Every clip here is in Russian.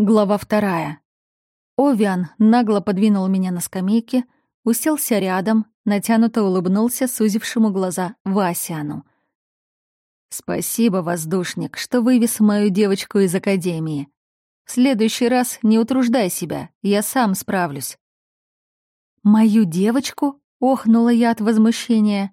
Глава вторая. Овиан нагло подвинул меня на скамейке, уселся рядом, натянуто улыбнулся сузившему глаза Васяну. «Спасибо, воздушник, что вывез мою девочку из академии. В следующий раз не утруждай себя, я сам справлюсь». «Мою девочку?» — охнула я от возмущения.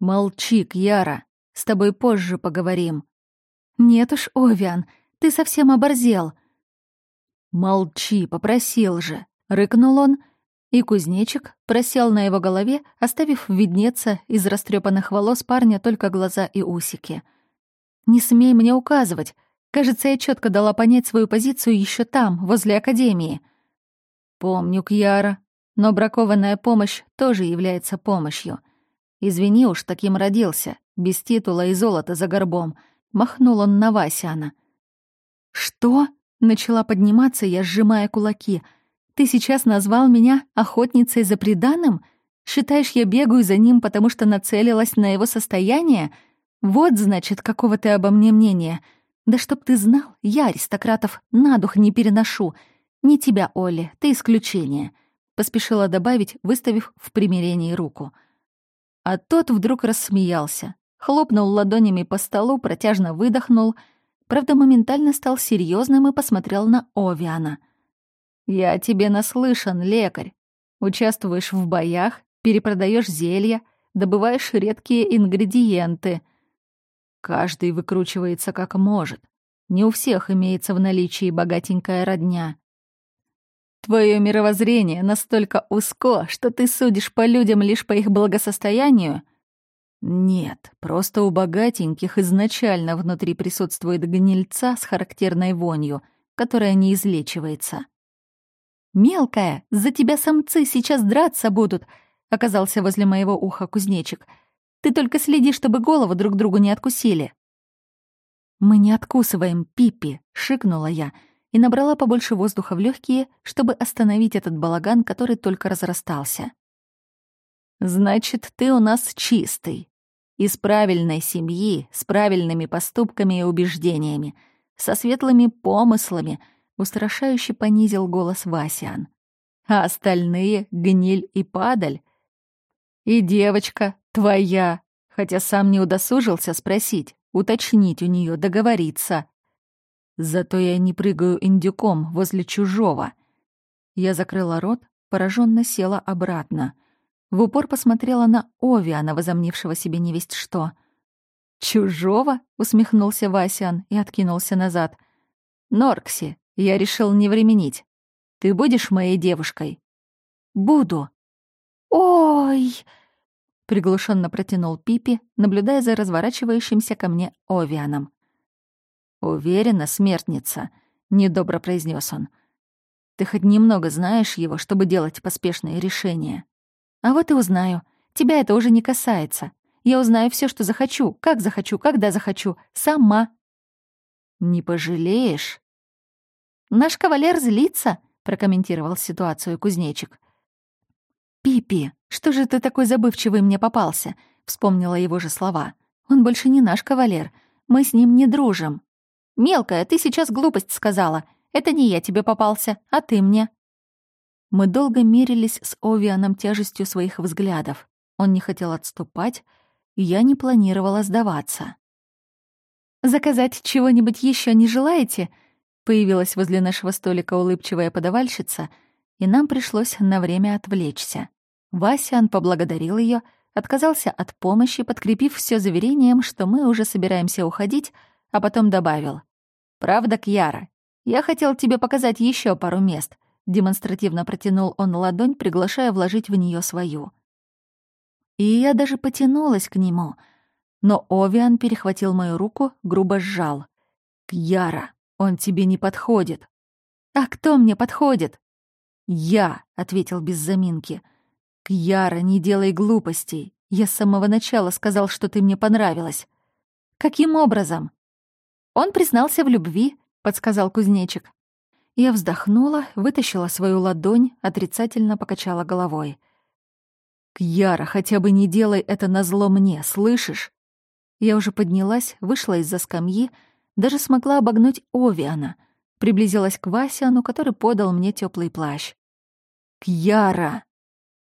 «Молчи, Кьяра, с тобой позже поговорим». «Нет уж, Овиан, ты совсем оборзел», «Молчи, попросил же!» — рыкнул он, и кузнечик просел на его голове, оставив виднеться из растрепанных волос парня только глаза и усики. «Не смей мне указывать. Кажется, я четко дала понять свою позицию еще там, возле Академии». «Помню, Кьяра, но бракованная помощь тоже является помощью. Извини уж, таким родился, без титула и золота за горбом», — махнул он на Васяна. «Что?» Начала подниматься я, сжимая кулаки. «Ты сейчас назвал меня охотницей за преданным? Считаешь, я бегаю за ним, потому что нацелилась на его состояние? Вот, значит, какого ты обо мне мнения. Да чтоб ты знал, я аристократов на дух не переношу. Не тебя, Оля, ты исключение», — поспешила добавить, выставив в примирении руку. А тот вдруг рассмеялся, хлопнул ладонями по столу, протяжно выдохнул — правда, моментально стал серьезным и посмотрел на Овиана. «Я тебе наслышан, лекарь. Участвуешь в боях, перепродаешь зелья, добываешь редкие ингредиенты. Каждый выкручивается как может. Не у всех имеется в наличии богатенькая родня. Твое мировоззрение настолько узко, что ты судишь по людям лишь по их благосостоянию — нет, просто у богатеньких изначально внутри присутствует гнильца с характерной вонью, которая не излечивается. «Мелкая, за тебя самцы сейчас драться будут», — оказался возле моего уха кузнечик. «Ты только следи, чтобы голову друг другу не откусили». «Мы не откусываем, Пиппи», — шикнула я и набрала побольше воздуха в легкие, чтобы остановить этот балаган, который только разрастался. «Значит, ты у нас чистый. Из правильной семьи, с правильными поступками и убеждениями, со светлыми помыслами», — устрашающе понизил голос Васян. «А остальные — гниль и падаль. И девочка твоя, хотя сам не удосужился спросить, уточнить у нее, договориться. Зато я не прыгаю индюком возле чужого». Я закрыла рот, пораженно села обратно — в упор посмотрела на Овиана, возомнившего себе невесть что. «Чужого?» — усмехнулся Васян и откинулся назад. «Норкси, я решил не временить. Ты будешь моей девушкой?» «Буду». «Ой!» — приглушенно протянул Пипи, наблюдая за разворачивающимся ко мне Овианом. «Уверена, смертница», — недобро произнес он. «Ты хоть немного знаешь его, чтобы делать поспешные решения?» А вот и узнаю. Тебя это уже не касается. Я узнаю все, что захочу, как захочу, когда захочу. Сама. Не пожалеешь? Наш кавалер злится, прокомментировал ситуацию кузнечик. Пипи, что же ты такой забывчивый мне попался? Вспомнила его же слова. Он больше не наш кавалер. Мы с ним не дружим. Мелкая, ты сейчас глупость сказала. Это не я тебе попался, а ты мне. Мы долго мерились с Овианом тяжестью своих взглядов. Он не хотел отступать, и я не планировала сдаваться. «Заказать чего-нибудь еще не желаете?» Появилась возле нашего столика улыбчивая подавальщица, и нам пришлось на время отвлечься. Васян поблагодарил ее, отказался от помощи, подкрепив все заверением, что мы уже собираемся уходить, а потом добавил. «Правда, Кьяра, я хотел тебе показать еще пару мест. Демонстративно протянул он ладонь, приглашая вложить в нее свою. И я даже потянулась к нему, но Овиан перехватил мою руку, грубо сжал. «Кьяра, он тебе не подходит». «А кто мне подходит?» «Я», — ответил без заминки. «Кьяра, не делай глупостей. Я с самого начала сказал, что ты мне понравилась». «Каким образом?» «Он признался в любви», — подсказал кузнечик. Я вздохнула, вытащила свою ладонь, отрицательно покачала головой. «Кьяра, хотя бы не делай это назло мне, слышишь?» Я уже поднялась, вышла из-за скамьи, даже смогла обогнуть Овиана, приблизилась к Васяну, который подал мне теплый плащ. «Кьяра!»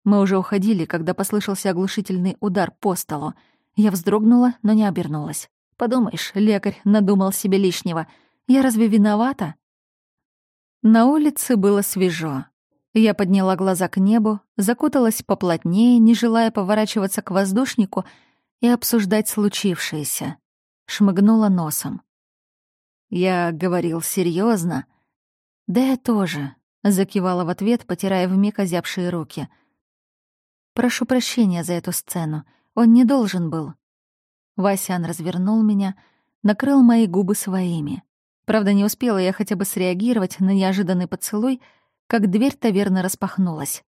Мы уже уходили, когда послышался оглушительный удар по столу. Я вздрогнула, но не обернулась. Подумаешь, лекарь надумал себе лишнего. Я разве виновата? На улице было свежо. Я подняла глаза к небу, закуталась поплотнее, не желая поворачиваться к воздушнику и обсуждать случившееся. Шмыгнула носом. Я говорил серьезно. «Да я тоже», — закивала в ответ, потирая вмиг озябшие руки. «Прошу прощения за эту сцену. Он не должен был». Васян развернул меня, накрыл мои губы своими. Правда, не успела я хотя бы среагировать на неожиданный поцелуй, как дверь таверны распахнулась.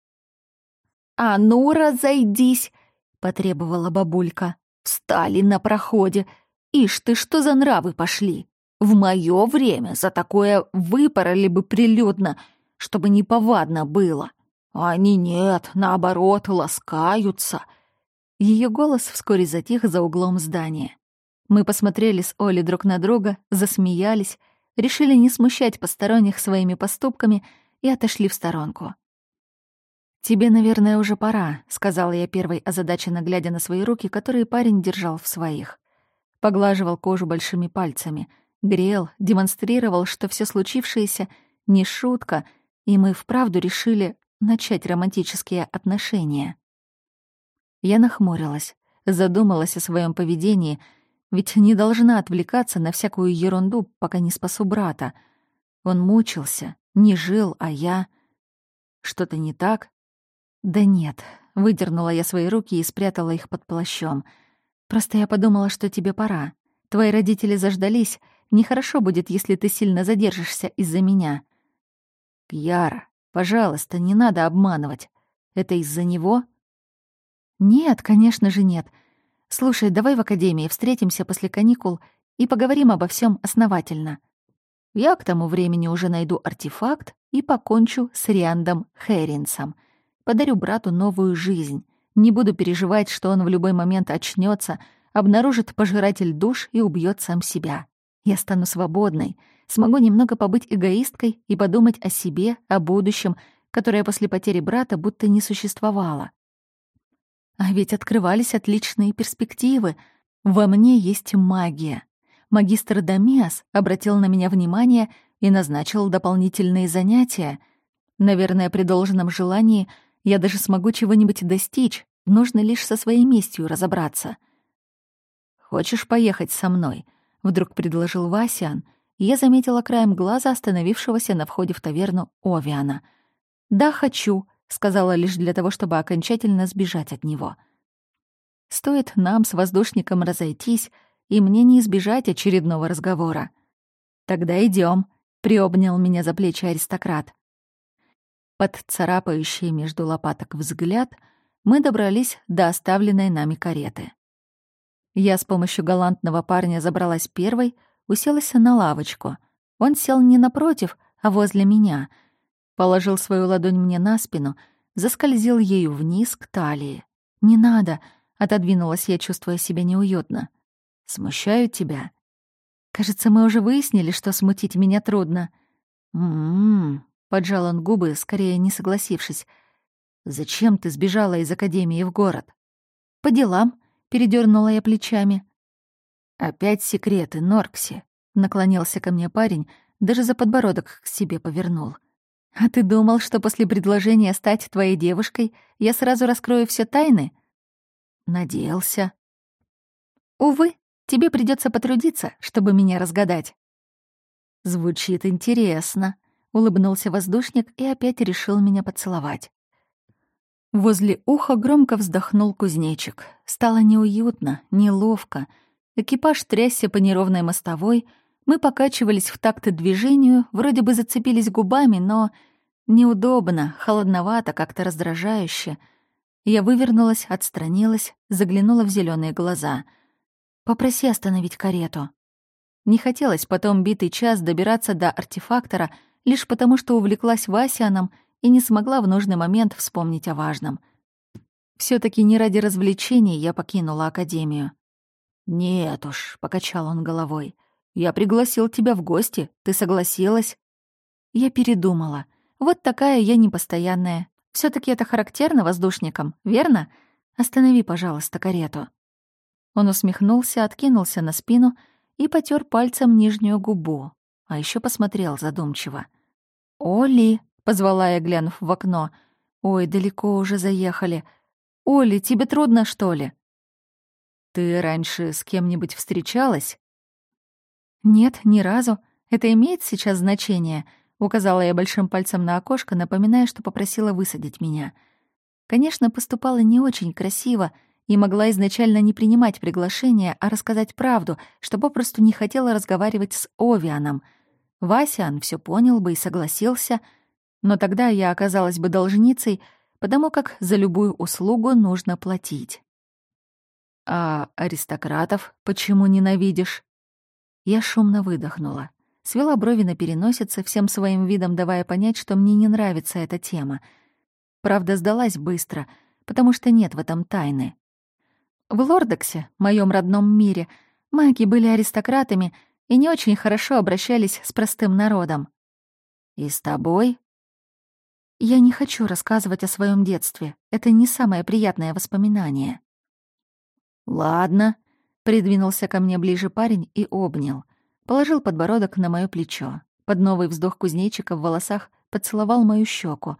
«А ну, разойдись!» — потребовала бабулька. «Встали на проходе. Ишь ты, что за нравы пошли? В моё время за такое выпороли бы прилюдно, чтобы неповадно было. А они нет, наоборот, ласкаются». Ее голос вскоре затих за углом здания. Мы посмотрели с Олей друг на друга, засмеялись, решили не смущать посторонних своими поступками и отошли в сторонку. «Тебе, наверное, уже пора», — сказала я первой, озадаченно глядя на свои руки, которые парень держал в своих. Поглаживал кожу большими пальцами, грел, демонстрировал, что все случившееся — не шутка, и мы вправду решили начать романтические отношения. Я нахмурилась, задумалась о своем поведении — ведь не должна отвлекаться на всякую ерунду, пока не спасу брата. Он мучился, не жил, а я... Что-то не так? Да нет. Выдернула я свои руки и спрятала их под плащом. Просто я подумала, что тебе пора. Твои родители заждались. Нехорошо будет, если ты сильно задержишься из-за меня. Кьяра, пожалуйста, не надо обманывать. Это из-за него? Нет, конечно же нет. Слушай, давай в академии встретимся после каникул и поговорим обо всем основательно. Я к тому времени уже найду артефакт и покончу с Риандом Хэринсом. Подарю брату новую жизнь. Не буду переживать, что он в любой момент очнется, обнаружит пожиратель душ и убьет сам себя. Я стану свободной, смогу немного побыть эгоисткой и подумать о себе, о будущем, которое после потери брата будто не существовало. А ведь открывались отличные перспективы. Во мне есть магия. Магистр Дамиас обратил на меня внимание и назначил дополнительные занятия. Наверное, при должном желании я даже смогу чего-нибудь достичь, нужно лишь со своей местью разобраться. «Хочешь поехать со мной?» — вдруг предложил Васян, я заметила краем глаза остановившегося на входе в таверну Овиана. «Да, хочу», — сказала лишь для того, чтобы окончательно сбежать от него. Стоит нам с воздушником разойтись, и мне не избежать очередного разговора. «Тогда идем, приобнял меня за плечи аристократ. Под царапающий между лопаток взгляд мы добрались до оставленной нами кареты. Я с помощью галантного парня забралась первой, уселась на лавочку. Он сел не напротив, а возле меня — Положил свою ладонь мне на спину, заскользил ею вниз к талии. «Не надо!» — отодвинулась я, чувствуя себя неуютно. «Смущаю тебя?» «Кажется, мы уже выяснили, что смутить меня трудно». «М-м-м», поджал он губы, скорее не согласившись. «Зачем ты сбежала из академии в город?» «По делам», — передернула я плечами. «Опять секреты, Норкси», — наклонился ко мне парень, даже за подбородок к себе повернул. «А ты думал, что после предложения стать твоей девушкой я сразу раскрою все тайны?» «Надеялся». «Увы, тебе придется потрудиться, чтобы меня разгадать». «Звучит интересно», — улыбнулся воздушник и опять решил меня поцеловать. Возле уха громко вздохнул кузнечик. Стало неуютно, неловко. Экипаж трясся по неровной мостовой — мы покачивались в такт движению, вроде бы зацепились губами, но неудобно, холодновато, как-то раздражающе. Я вывернулась, отстранилась, заглянула в зеленые глаза. «Попроси остановить карету». Не хотелось потом битый час добираться до артефактора лишь потому, что увлеклась Васяном и не смогла в нужный момент вспомнить о важном. все таки не ради развлечений я покинула Академию. «Нет уж», — покачал он головой, — я пригласил тебя в гости, ты согласилась. Я передумала. Вот такая я непостоянная. все таки это характерно воздушникам, верно? Останови, пожалуйста, карету». Он усмехнулся, откинулся на спину и потер пальцем нижнюю губу, а еще посмотрел задумчиво. «Оли!» — позвала я, глянув в окно. «Ой, далеко уже заехали. Оли, тебе трудно, что ли?» «Ты раньше с кем-нибудь встречалась?» «Нет, ни разу. Это имеет сейчас значение?» — указала я большим пальцем на окошко, напоминая, что попросила высадить меня. Конечно, поступала не очень красиво и могла изначально не принимать приглашение, а рассказать правду, что попросту не хотела разговаривать с Овианом. Васян все понял бы и согласился, но тогда я оказалась бы должницей, потому как за любую услугу нужно платить. «А аристократов почему ненавидишь?» Я шумно выдохнула. Свела брови на переносице, всем своим видом давая понять, что мне не нравится эта тема. Правда, сдалась быстро, потому что нет в этом тайны. В Лордексе, моем родном мире, маги были аристократами и не очень хорошо обращались с простым народом. «И с тобой?» Я не хочу рассказывать о своем детстве. Это не самое приятное воспоминание. «Ладно», — придвинулся ко мне ближе парень и обнял. Положил подбородок на моё плечо. Под новый вздох кузнечика в волосах поцеловал мою щеку.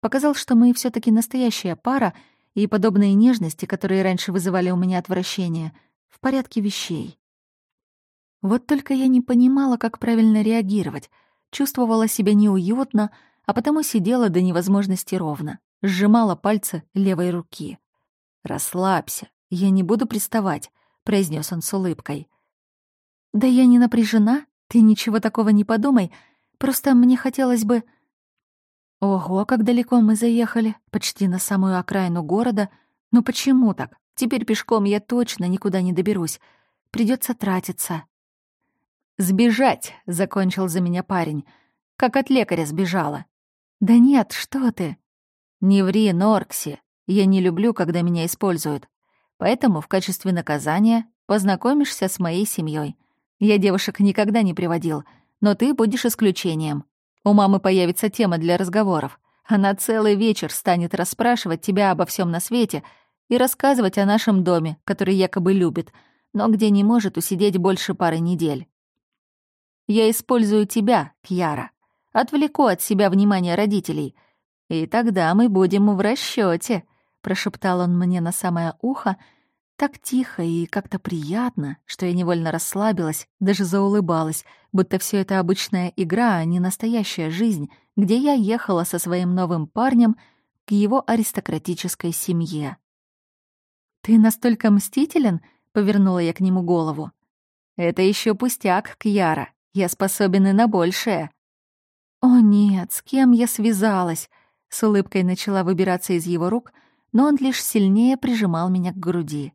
Показал, что мы все таки настоящая пара, и подобные нежности, которые раньше вызывали у меня отвращение, в порядке вещей. Вот только я не понимала, как правильно реагировать. Чувствовала себя неуютно, а потому сидела до невозможности ровно, сжимала пальцы левой руки. «Расслабься, я не буду приставать», — произнес он с улыбкой. «Да я не напряжена, ты ничего такого не подумай, просто мне хотелось бы...» Ого, как далеко мы заехали, почти на самую окраину города. Но почему так? Теперь пешком я точно никуда не доберусь. Придется тратиться. «Сбежать», — закончил за меня парень. «Как от лекаря сбежала. «Да нет, что ты?» «Не ври, Норкси. Я не люблю, когда меня используют. Поэтому в качестве наказания познакомишься с моей семьей. Я девушек никогда не приводил, но ты будешь исключением. У мамы появится тема для разговоров. Она целый вечер станет расспрашивать тебя обо всем на свете и рассказывать о нашем доме, который якобы любит, но где не может усидеть больше пары недель. Я использую тебя, Кьяра отвлеку от себя внимание родителей. И тогда мы будем в расчете, прошептал он мне на самое ухо, так тихо и как-то приятно, что я невольно расслабилась, даже заулыбалась, будто все это обычная игра, а не настоящая жизнь, где я ехала со своим новым парнем к его аристократической семье. «Ты настолько мстителен?» — повернула я к нему голову. «Это еще пустяк, Кьяра. Я способен и на большее», «О нет, с кем я связалась?» С улыбкой начала выбираться из его рук, но он лишь сильнее прижимал меня к груди.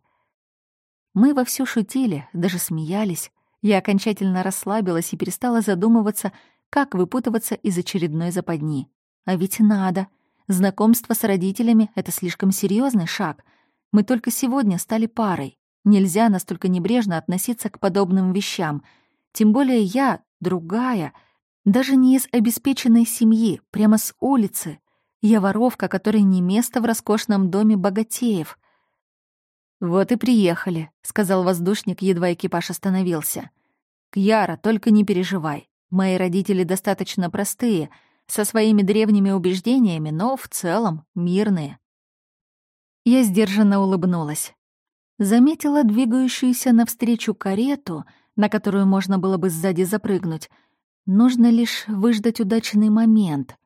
Мы вовсю шутили, даже смеялись. Я окончательно расслабилась и перестала задумываться, как выпутываться из очередной западни. А ведь надо. Знакомство с родителями — это слишком серьезный шаг. Мы только сегодня стали парой. Нельзя настолько небрежно относиться к подобным вещам. Тем более я, другая — даже не из обеспеченной семьи, прямо с улицы. Я воровка, которой не место в роскошном доме богатеев. «Вот и приехали», — сказал воздушник, едва экипаж остановился. «Кьяра, только не переживай. Мои родители достаточно простые, со своими древними убеждениями, но в целом мирные». Я сдержанно улыбнулась. Заметила двигающуюся навстречу карету, на которую можно было бы сзади запрыгнуть, Нужно лишь выждать удачный момент.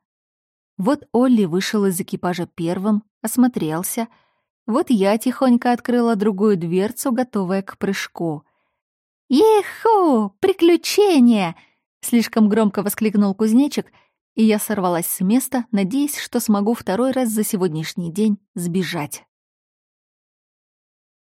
Вот Олли вышел из экипажа первым, осмотрелся. Вот я тихонько открыла другую дверцу, готовая к прыжку. «Еху! Приключения!» — слишком громко воскликнул кузнечик, и я сорвалась с места, надеясь, что смогу второй раз за сегодняшний день сбежать.